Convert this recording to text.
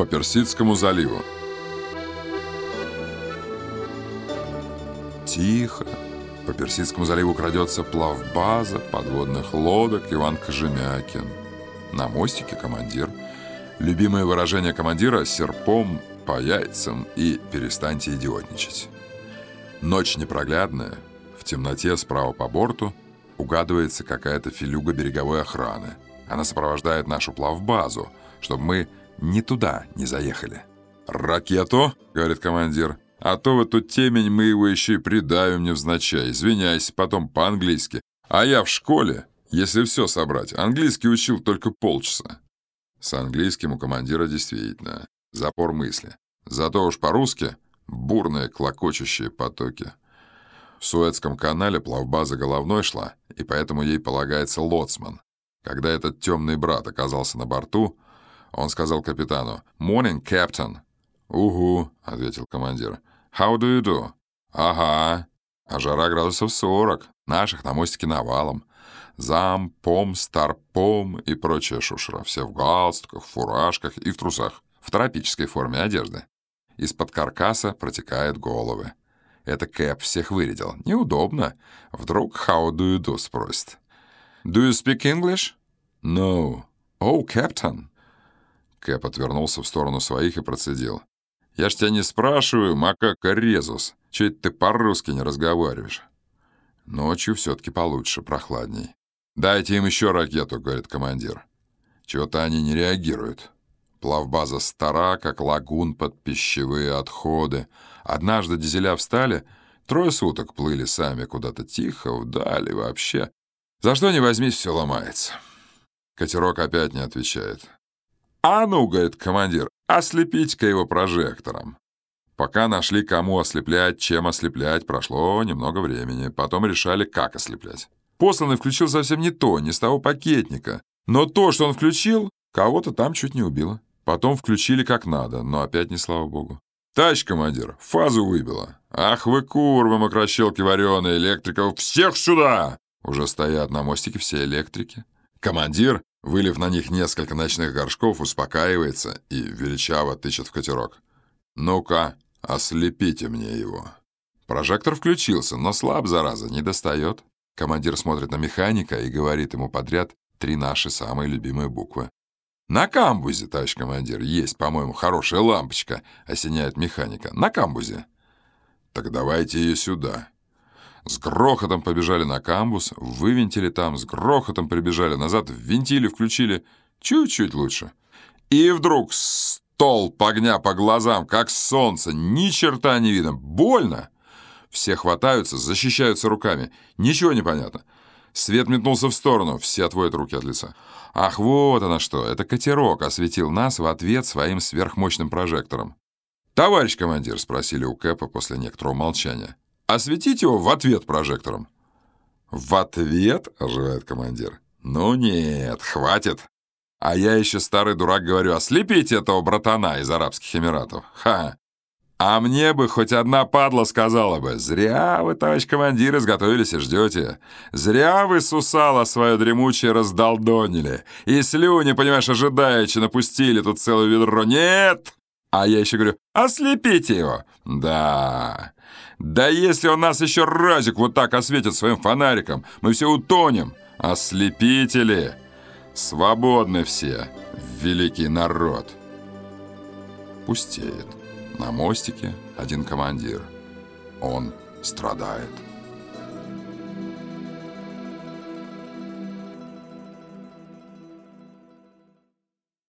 по Персидскому заливу. Тихо. По Персидскому заливу крадется плавбаза подводных лодок Иван Кожемякин. На мостике командир. Любимое выражение командира — серпом по яйцам и перестаньте идиотничать. Ночь непроглядная. В темноте справа по борту угадывается какая-то филюга береговой охраны. Она сопровождает нашу плавбазу, чтобы мы не туда не заехали. «Ракету!» — говорит командир. «А то в эту темень мы его еще и придавим невзначай. Извиняйся, потом по-английски. А я в школе, если все собрать, английский учил только полчаса». С английским у командира действительно запор мысли. Зато уж по-русски бурные клокочущие потоки. В Суэцком канале плавбаза головной шла, и поэтому ей полагается лоцман. Когда этот темный брат оказался на борту, он сказал капитану «Morning, Captain». «Угу», — ответил командир. «How do you do?» «Ага». А жара градусов 40, наших на мостике навалом. Зам, пом, старпом и прочая шушера. Все в галстуках, фуражках и в трусах. В тропической форме одежды. Из-под каркаса протекают головы. Это Кэп всех вырядил. Неудобно. Вдруг «How do you do?» спросит. «Do you speak English?» «No». «Oh, Captain». Кэп отвернулся в сторону своих и процедил. «Я ж тебя не спрашиваю, макака Резус. Че это ты по-русски не разговариваешь?» Ночью все-таки получше, прохладней. «Дайте им еще ракету», — говорит командир. Чего-то они не реагируют. Плавбаза стара, как лагун под пищевые отходы. Однажды дизеля встали, трое суток плыли сами куда-то тихо, вдали вообще. За что не возьмись, все ломается. Катерок опять не отвечает. «А ну, — говорит командир, — ослепите-ка его прожектором». Пока нашли, кому ослеплять, чем ослеплять, прошло немного времени. Потом решали, как ослеплять. Посланный включил совсем не то, не с того пакетника. Но то, что он включил, кого-то там чуть не убило. Потом включили как надо, но опять не слава богу. «Товарищ командир, фазу выбило. Ах вы курвы, мокрощелки вареные, электриков, всех сюда!» Уже стоят на мостике все электрики. Командир, вылив на них несколько ночных горшков, успокаивается и величаво тычет в катерок. «Ну-ка, ослепите мне его». Прожектор включился, но слаб, зараза, не достает. Командир смотрит на механика и говорит ему подряд три наши самые любимые буквы. «На камбузе, товарищ командир, есть, по-моему, хорошая лампочка», — осеняет механика. «На камбузе». «Так давайте ее сюда». С грохотом побежали на камбуз, вывинтили там, с грохотом прибежали назад, ввинтили, включили. Чуть-чуть лучше. И вдруг столб огня по глазам, как солнце, ни черта не видно. Больно. Все хватаются, защищаются руками. Ничего не понятно. Свет метнулся в сторону, все отводят руки от лица. Ах, вот оно что, это катерок осветил нас в ответ своим сверхмощным прожектором. «Товарищ командир», — спросили у Кэпа после некоторого молчания, «осветите его в ответ прожектором». «В ответ?» — оживает командир. «Ну нет, хватит. А я еще старый дурак говорю, ослепите этого братана из Арабских Эмиратов. Ха! А мне бы хоть одна падла сказала бы, «Зря вы, товарищ командир, изготовились и ждете. Зря вы, сусала, свое дремучее раздолдонили. И слюни, понимаешь, ожидаючи, напустили тут целое ведро. Нет!» А я еще говорю, «Ослепите его!» «Да, да если он нас еще разик вот так осветит своим фонариком, мы все утонем. Ослепители! Свободны все, великий народ!» Пустеет. На мостике один командир. Он страдает.